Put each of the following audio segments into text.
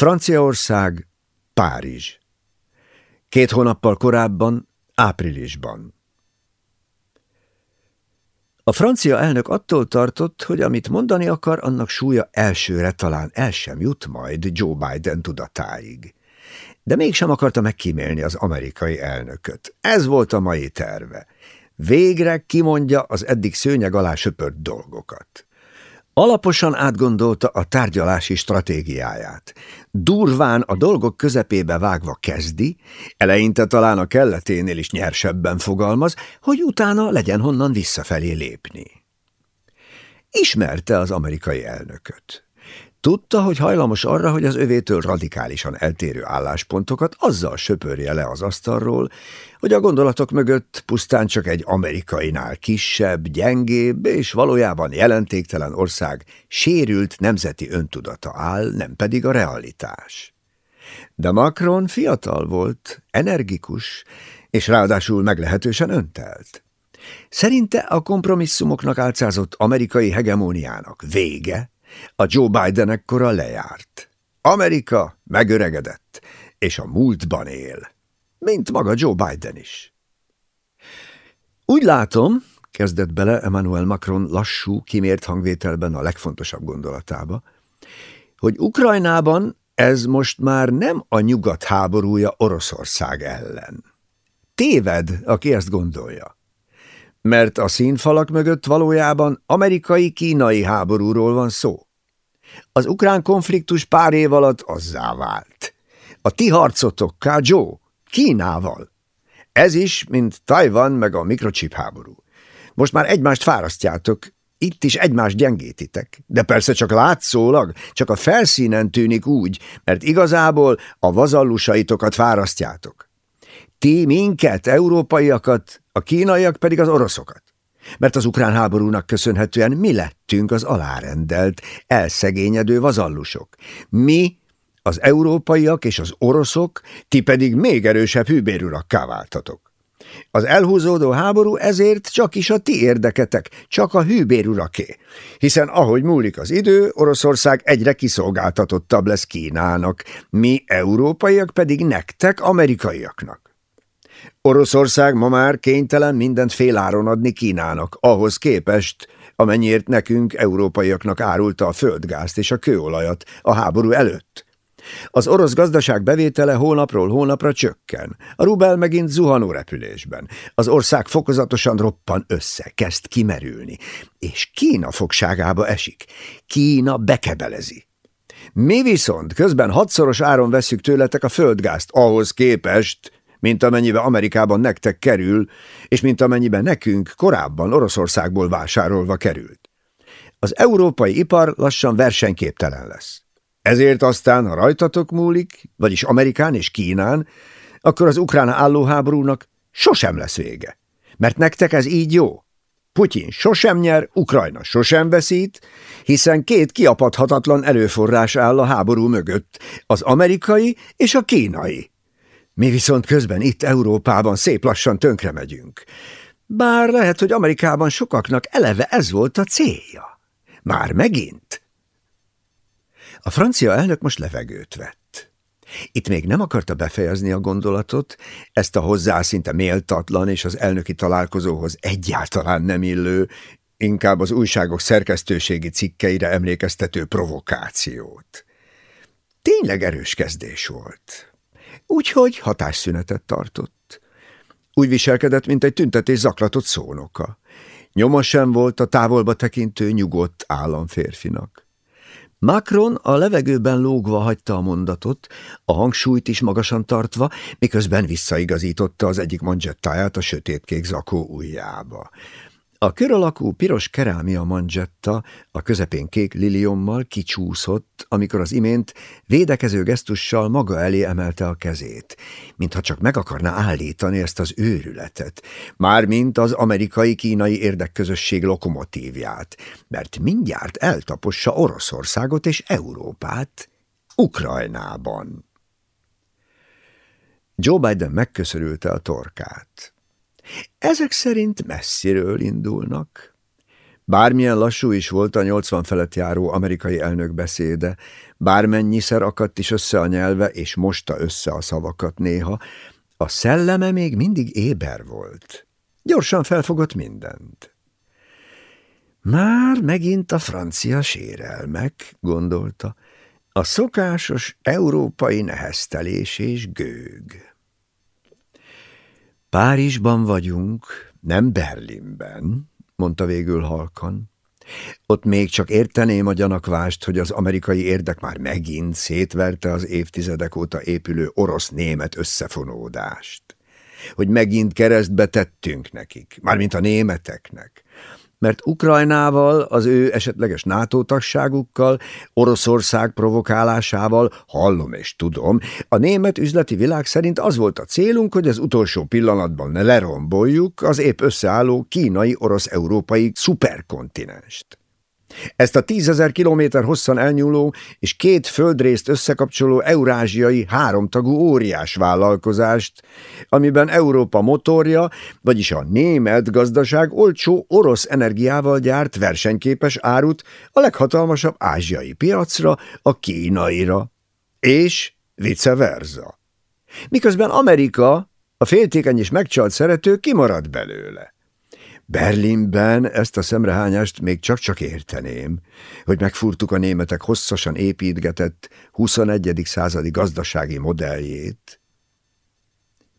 Franciaország, Párizs. Két hónappal korábban, áprilisban. A francia elnök attól tartott, hogy amit mondani akar, annak súlya elsőre talán el sem jut majd Joe Biden tudatáig. De mégsem akarta megkímélni az amerikai elnököt. Ez volt a mai terve. Végre kimondja az eddig szőnyeg alá söpört dolgokat. Alaposan átgondolta a tárgyalási stratégiáját. Durván a dolgok közepébe vágva kezdi, eleinte talán a kelleténél is nyersebben fogalmaz, hogy utána legyen honnan visszafelé lépni. Ismerte az amerikai elnököt. Tudta, hogy hajlamos arra, hogy az övétől radikálisan eltérő álláspontokat azzal söpörje le az asztalról, hogy a gondolatok mögött pusztán csak egy amerikainál kisebb, gyengébb és valójában jelentéktelen ország sérült nemzeti öntudata áll, nem pedig a realitás. De Macron fiatal volt, energikus, és ráadásul meglehetősen öntelt. Szerinte a kompromisszumoknak álcázott amerikai hegemóniának vége, a Joe Biden ekkora lejárt. Amerika megöregedett, és a múltban él, mint maga Joe Biden is. Úgy látom, kezdett bele Emmanuel Macron lassú, kimért hangvételben a legfontosabb gondolatába, hogy Ukrajnában ez most már nem a nyugat háborúja Oroszország ellen. Téved, aki ezt gondolja mert a színfalak mögött valójában amerikai-kínai háborúról van szó. Az ukrán konfliktus pár év alatt azzá vált. A ti harcotok, Joe, Kínával. Ez is, mint Tajvan meg a mikrochip háború. Most már egymást fárasztjátok, itt is egymást gyengítitek. De persze csak látszólag, csak a felszínen tűnik úgy, mert igazából a vazallusaitokat fárasztjátok. Ti minket, európaiakat, a kínaiak pedig az oroszokat. Mert az ukrán háborúnak köszönhetően mi lettünk az alárendelt, elszegényedő vazallusok. Mi, az európaiak és az oroszok, ti pedig még erősebb hűbérurakká váltatok. Az elhúzódó háború ezért csak is a ti érdeketek, csak a hűbéruraké, hiszen ahogy múlik az idő, Oroszország egyre kiszolgáltatottabb lesz Kínának, mi európaiak pedig nektek, amerikaiaknak. Oroszország ma már kénytelen mindent féláron adni Kínának, ahhoz képest, amennyiért nekünk, európaiaknak árulta a földgázt és a kőolajat a háború előtt. Az orosz gazdaság bevétele hónapról hónapra csökken, a rubel megint zuhanó repülésben, az ország fokozatosan roppan össze, kezd kimerülni, és Kína fogságába esik, Kína bekebelezi. Mi viszont közben hatszoros áron veszük tőletek a földgázt, ahhoz képest, mint amennyibe Amerikában nektek kerül, és mint amennyibe nekünk korábban Oroszországból vásárolva került. Az európai ipar lassan versenyképtelen lesz. Ezért aztán, ha rajtatok múlik, vagyis Amerikán és Kínán, akkor az ukrán állóháborúnak sosem lesz vége. Mert nektek ez így jó. Putyin sosem nyer, Ukrajna sosem veszít, hiszen két kiapadhatatlan erőforrás áll a háború mögött, az amerikai és a kínai. Mi viszont közben itt Európában szép lassan tönkre megyünk. Bár lehet, hogy Amerikában sokaknak eleve ez volt a célja. Már megint. A francia elnök most levegőt vett. Itt még nem akarta befejezni a gondolatot, ezt a hozzá szinte méltatlan és az elnöki találkozóhoz egyáltalán nem illő, inkább az újságok szerkesztőségi cikkeire emlékeztető provokációt. Tényleg erős kezdés volt úgyhogy hatásszünetet tartott. Úgy viselkedett, mint egy tüntetés zaklatott szónoka. Nyoma sem volt a távolba tekintő nyugodt államférfinak. Macron a levegőben lógva hagyta a mondatot, a hangsúlyt is magasan tartva, miközben visszaigazította az egyik manzsettáját a sötétkék zakó ujjába. A kör alakú piros kerámia manzsetta a közepén kék liliommal kicsúszott, amikor az imént védekező gesztussal maga elé emelte a kezét, mintha csak meg akarná állítani ezt az őrületet, mármint az amerikai-kínai érdekközösség lokomotívját, mert mindjárt eltapossa Oroszországot és Európát Ukrajnában. Joe Biden megköszörülte a torkát. Ezek szerint messziről indulnak. Bármilyen lassú is volt a 80 felett járó amerikai elnök beszéde, bármennyiszer akadt is össze a nyelve, és mosta össze a szavakat néha, a szelleme még mindig éber volt. Gyorsan felfogott mindent. Már megint a francia sérelmek, gondolta, a szokásos európai neheztelés és gőg. Párizsban vagyunk, nem Berlinben, mondta végül halkan. Ott még csak érteném a gyanakvást, hogy az amerikai érdek már megint szétverte az évtizedek óta épülő orosz-német összefonódást. Hogy megint keresztbe tettünk nekik, mármint a németeknek mert Ukrajnával, az ő esetleges NATO tagságukkal, Oroszország provokálásával, hallom és tudom, a német üzleti világ szerint az volt a célunk, hogy az utolsó pillanatban ne leromboljuk az épp összeálló kínai-orosz-európai szuperkontinenst. Ezt a tízezer kilométer hosszan elnyúló és két földrészt összekapcsoló eurázsiai háromtagú óriás vállalkozást, amiben Európa motorja, vagyis a német gazdaság olcsó orosz energiával gyárt versenyképes árut a leghatalmasabb ázsiai piacra, a kínaira, és vice versa. Miközben Amerika, a féltékeny és megcsalt szerető kimarad belőle. Berlinben ezt a szemrehányást még csak-csak érteném, hogy megfúrtuk a németek hosszasan építgetett 21. századi gazdasági modelljét.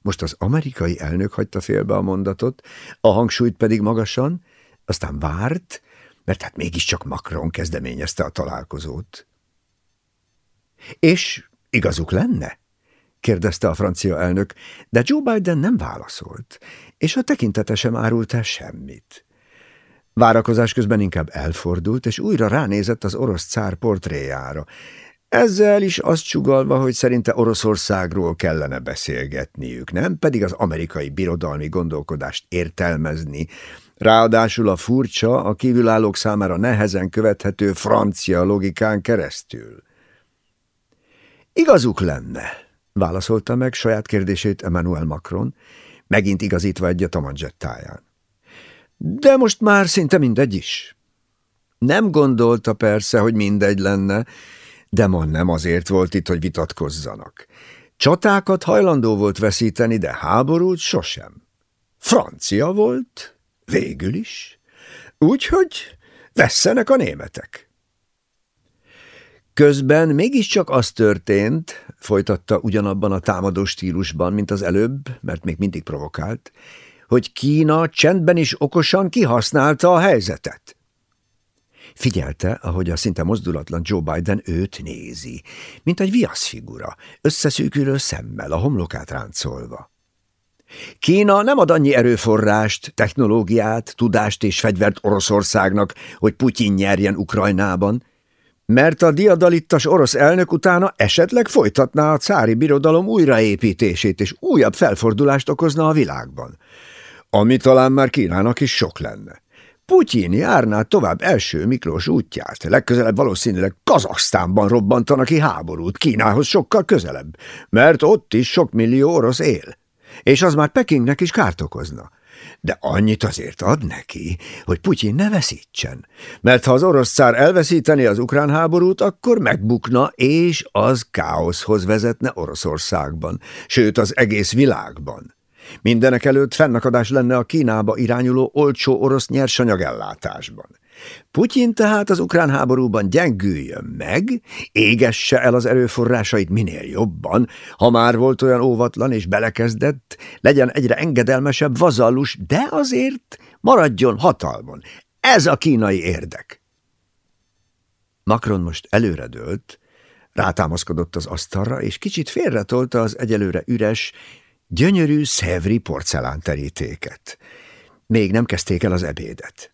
Most az amerikai elnök hagyta félbe a mondatot, a hangsúlyt pedig magasan, aztán várt, mert hát mégiscsak Macron kezdeményezte a találkozót. És igazuk lenne? Kérdezte a francia elnök, de Joe Biden nem válaszolt, és a tekintete sem árult el semmit. Várakozás közben inkább elfordult, és újra ránézett az orosz cár portréjára, ezzel is azt csugalva, hogy szerinte Oroszországról kellene beszélgetniük, nem pedig az amerikai birodalmi gondolkodást értelmezni, ráadásul a furcsa, a kívülállók számára nehezen követhető francia logikán keresztül. Igazuk lenne, válaszolta meg saját kérdését Emmanuel Macron, megint igazítva egyet a manzsettáján. De most már szinte mindegy is. Nem gondolta persze, hogy mindegy lenne, de ma nem azért volt itt, hogy vitatkozzanak. Csatákat hajlandó volt veszíteni, de háborút sosem. Francia volt, végül is. Úgyhogy vesszenek a németek. Közben mégiscsak az történt, folytatta ugyanabban a támadó stílusban, mint az előbb, mert még mindig provokált, hogy Kína csendben is okosan kihasználta a helyzetet. Figyelte, ahogy a szinte mozdulatlan Joe Biden őt nézi, mint egy viaszfigura, összeszűkülő szemmel, a homlokát ráncolva. Kína nem ad annyi erőforrást, technológiát, tudást és fegyvert Oroszországnak, hogy Putyin nyerjen Ukrajnában, mert a diadalittas orosz elnök utána esetleg folytatná a cári birodalom újraépítését, és újabb felfordulást okozna a világban. Ami talán már Kínának is sok lenne. Putyin járná tovább első Miklós útját, legközelebb valószínűleg Kazaksztánban robbantanak ki háborút, Kínához sokkal közelebb, mert ott is sok millió orosz él, és az már Pekingnek is kárt okozna de annyit azért ad neki, hogy Putyin ne veszítsen, mert ha az orosz cár elveszíteni az ukrán háborút, akkor megbukna, és az káoszhoz vezetne Oroszországban, sőt az egész világban. Mindenek előtt fennakadás lenne a Kínába irányuló olcsó orosz nyersanyagellátásban. Putyin tehát az ukrán háborúban gyengüljön meg, égesse el az erőforrásait minél jobban, ha már volt olyan óvatlan és belekezdett, legyen egyre engedelmesebb vazallus, de azért maradjon hatalmon. Ez a kínai érdek. Macron most előredőlt, rátámaszkodott az asztalra, és kicsit félretolta az egyelőre üres, gyönyörű szevri porcelánterítéket. Még nem kezdték el az ebédet.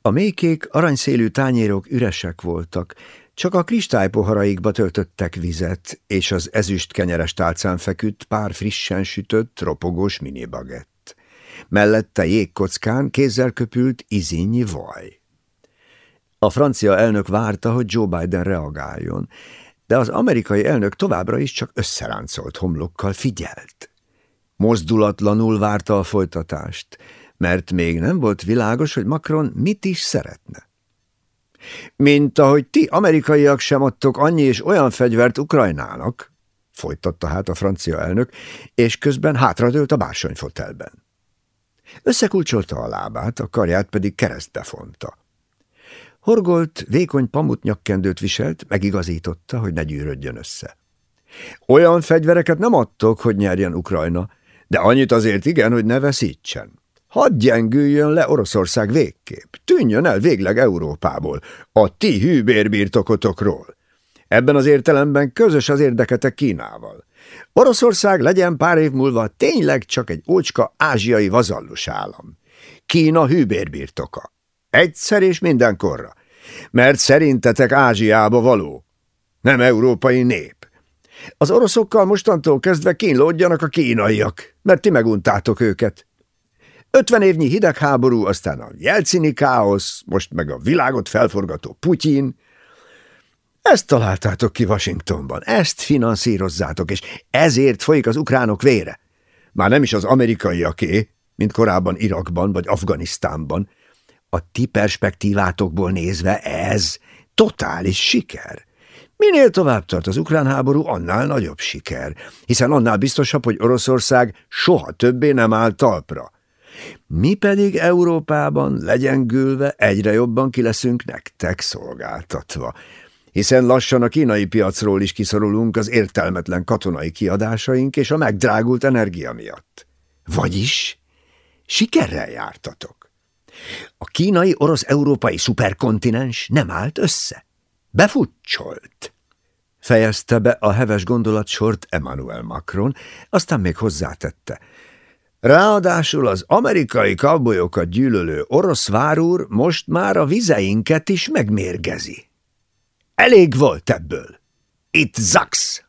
A mékék aranyszélű tányérok üresek voltak, csak a kristálypoharaikba töltöttek vizet, és az ezüst kenyeres tálcán feküdt pár frissen sütött, ropogós minibagett. Mellette jégkockán kézzel köpült izinyi vaj. A francia elnök várta, hogy Joe Biden reagáljon, de az amerikai elnök továbbra is csak összeráncolt homlokkal figyelt. Mozdulatlanul várta a folytatást, mert még nem volt világos, hogy Macron mit is szeretne. Mint ahogy ti amerikaiak sem adtok annyi és olyan fegyvert Ukrajnának, folytatta hát a francia elnök, és közben hátradőlt a bársonyfotelben. Összekulcsolta a lábát, a karját pedig keresztbe fonta. Horgolt, vékony pamut nyakkendőt viselt, megigazította, hogy ne gyűrödjön össze. Olyan fegyvereket nem adtok, hogy nyerjen Ukrajna, de annyit azért igen, hogy ne veszítsen. Hadd gyengüljön le Oroszország végképp, tűnjön el végleg Európából, a ti hűbérbirtokotokról. Ebben az értelemben közös az érdeketek Kínával. Oroszország legyen pár év múlva tényleg csak egy ócska ázsiai vazallus állam. Kína hűbérbirtoka. Egyszer és mindenkorra. Mert szerintetek Ázsiába való. Nem európai nép. Az oroszokkal mostantól kezdve kínlódjanak a kínaiak, mert ti meguntátok őket. Ötven évnyi hidegháború, aztán a jelcini káosz, most meg a világot felforgató Putyin. Ezt találtátok ki Washingtonban, ezt finanszírozzátok, és ezért folyik az ukránok vére. Már nem is az amerikaiaké, mint korábban Irakban vagy Afganisztánban. A ti perspektívátokból nézve ez totális siker. Minél tovább tart az ukrán háború, annál nagyobb siker, hiszen annál biztosabb, hogy Oroszország soha többé nem áll talpra. Mi pedig Európában legyengülve egyre jobban ki leszünk nektek szolgáltatva, hiszen lassan a kínai piacról is kiszorulunk az értelmetlen katonai kiadásaink és a megdrágult energia miatt. Vagyis sikerrel jártatok. A kínai orosz-európai szuperkontinens nem állt össze. Befutcsolt. Fejezte be a heves gondolatsort Emmanuel Macron, aztán még hozzátette. Ráadásul az amerikai kabolyokat gyűlölő orosz várúr most már a vizeinket is megmérgezi. Elég volt ebből. Itt zaksz!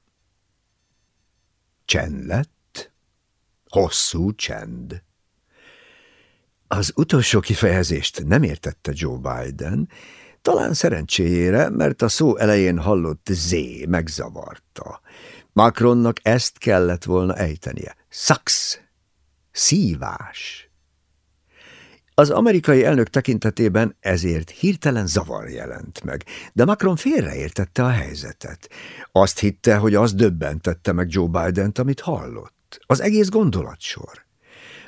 Csend lett. Hosszú csend. Az utolsó kifejezést nem értette Joe Biden, talán szerencséjére, mert a szó elején hallott zé megzavarta. Macronnak ezt kellett volna ejtenie. Szax! Szívás! Az amerikai elnök tekintetében ezért hirtelen zavar jelent meg, de Macron félreértette a helyzetet. Azt hitte, hogy az döbbentette meg Joe Biden-t, amit hallott. Az egész gondolatsor.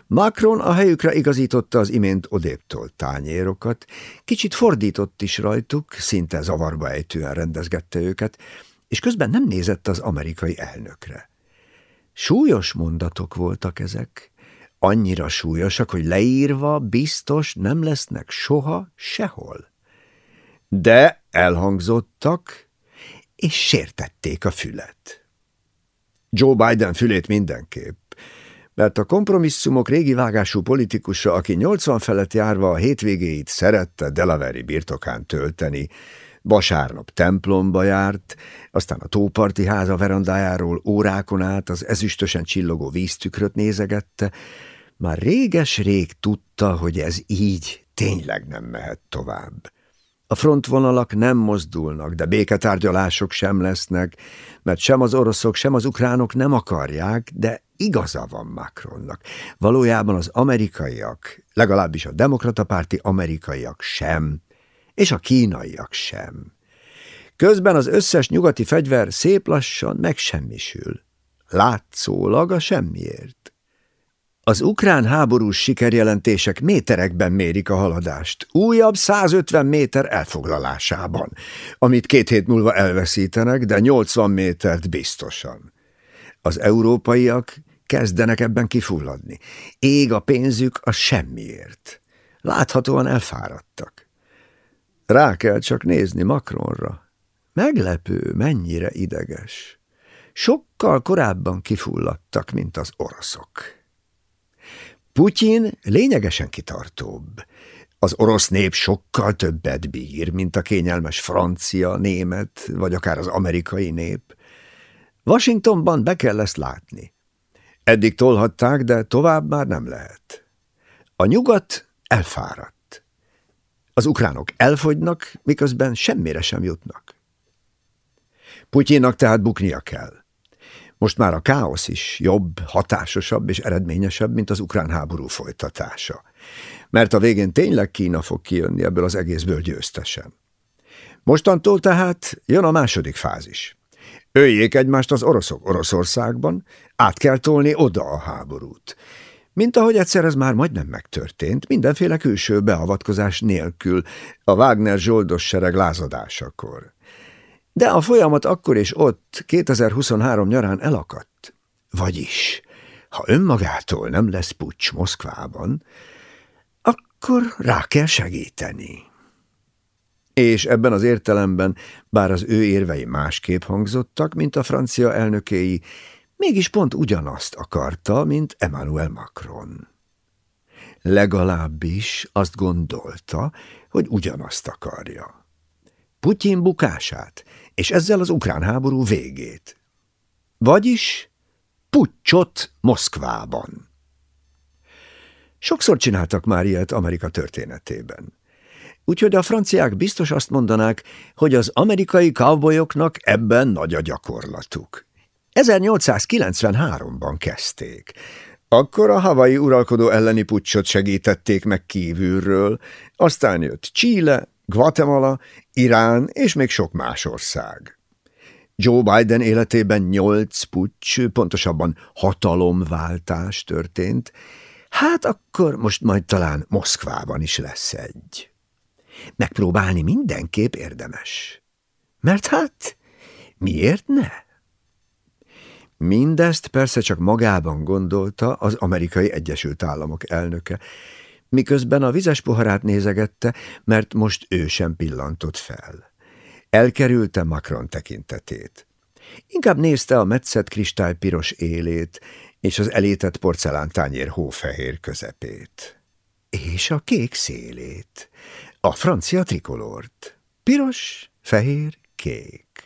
Macron a helyükre igazította az imént odéptolt tányérokat, kicsit fordított is rajtuk, szinte zavarba ejtően rendezgette őket, és közben nem nézett az amerikai elnökre. Súlyos mondatok voltak ezek, annyira súlyosak, hogy leírva biztos nem lesznek soha sehol. De elhangzottak, és sértették a fület. Joe Biden fülét mindenképp, mert a kompromisszumok régi vágású politikusa, aki 80 felett járva a hétvégéit szerette Delaveri birtokán tölteni, vasárnap templomba járt, aztán a tóparti háza verandájáról órákon át az ezüstösen csillogó víztükröt nézegette, már réges-rég tudta, hogy ez így tényleg nem mehet tovább. A frontvonalak nem mozdulnak, de béketárgyalások sem lesznek, mert sem az oroszok, sem az ukránok nem akarják, de igaza van Macronnak. Valójában az amerikaiak, legalábbis a demokrata párti amerikaiak sem, és a kínaiak sem. Közben az összes nyugati fegyver szép lassan megsemmisül. Látszólag a semmiért. Az ukrán háborús sikerjelentések méterekben mérik a haladást, újabb 150 méter elfoglalásában, amit két hét múlva elveszítenek, de 80 métert biztosan. Az európaiak kezdenek ebben kifulladni. Ég a pénzük a semmiért. Láthatóan elfáradtak. Rá kell csak nézni Macronra. Meglepő, mennyire ideges. Sokkal korábban kifulladtak, mint az oroszok. Putyin lényegesen kitartóbb. Az orosz nép sokkal többet bír, mint a kényelmes francia, német, vagy akár az amerikai nép. Washingtonban be kell ezt látni. Eddig tolhatták, de tovább már nem lehet. A nyugat elfáradt. Az ukránok elfogynak, miközben semmire sem jutnak. Putyinnak tehát buknia kell. Most már a káosz is jobb, hatásosabb és eredményesebb, mint az ukrán háború folytatása. Mert a végén tényleg Kína fog kijönni ebből az egészből győztesen. Mostantól tehát jön a második fázis. Öljék egymást az oroszok Oroszországban, át kell tolni oda a háborút. Mint ahogy egyszer ez már majdnem megtörtént, mindenféle külső beavatkozás nélkül, a Wagner zsoldos sereg lázadásakor. De a folyamat akkor és ott 2023 nyarán elakadt. Vagyis, ha önmagától nem lesz pucs Moszkvában, akkor rá kell segíteni. És ebben az értelemben, bár az ő érvei másképp hangzottak, mint a francia elnökéi, mégis pont ugyanazt akarta, mint Emmanuel Macron. Legalábbis azt gondolta, hogy ugyanazt akarja. Putyin bukását, és ezzel az ukrán háború végét. Vagyis puccsot Moszkvában. Sokszor csináltak már ilyet Amerika történetében. Úgyhogy a franciák biztos azt mondanák, hogy az amerikai cowboyoknak ebben nagy a gyakorlatuk. 1893-ban kezdték. Akkor a havai uralkodó elleni puccsot segítették meg kívülről, aztán jött Chile, Guatemala, Irán és még sok más ország. Joe Biden életében nyolc pucs, pontosabban hatalomváltás történt, hát akkor most majd talán Moszkvában is lesz egy. Megpróbálni mindenképp érdemes. Mert hát, miért ne? Mindezt persze csak magában gondolta az amerikai Egyesült Államok elnöke, miközben a vizes poharát nézegette, mert most ő sem pillantott fel. Elkerülte Macron tekintetét. Inkább nézte a metszett kristálypiros élét és az elétett porcelántányér hófehér közepét. És a kék szélét, a francia trikolort. Piros, fehér, kék.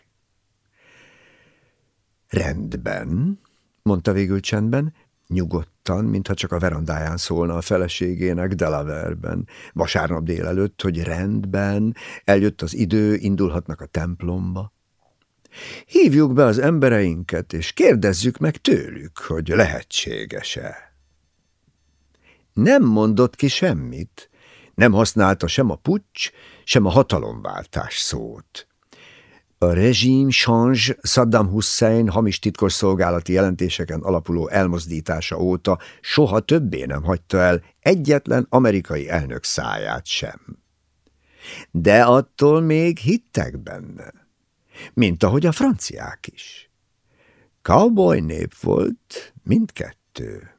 Rendben, mondta végül csendben, nyugodtan, mintha csak a verandáján szólna a feleségének Delaverben. Vasárnap délelőtt, hogy rendben, eljött az idő, indulhatnak a templomba. Hívjuk be az embereinket, és kérdezzük meg tőlük, hogy lehetséges-e. Nem mondott ki semmit, nem használta sem a pucs, sem a hatalomváltás szót. A rezsim change Saddam Hussein hamis titkosszolgálati jelentéseken alapuló elmozdítása óta soha többé nem hagyta el egyetlen amerikai elnök száját sem. De attól még hittek benne, mint ahogy a franciák is. Cowboy nép volt mindkettő.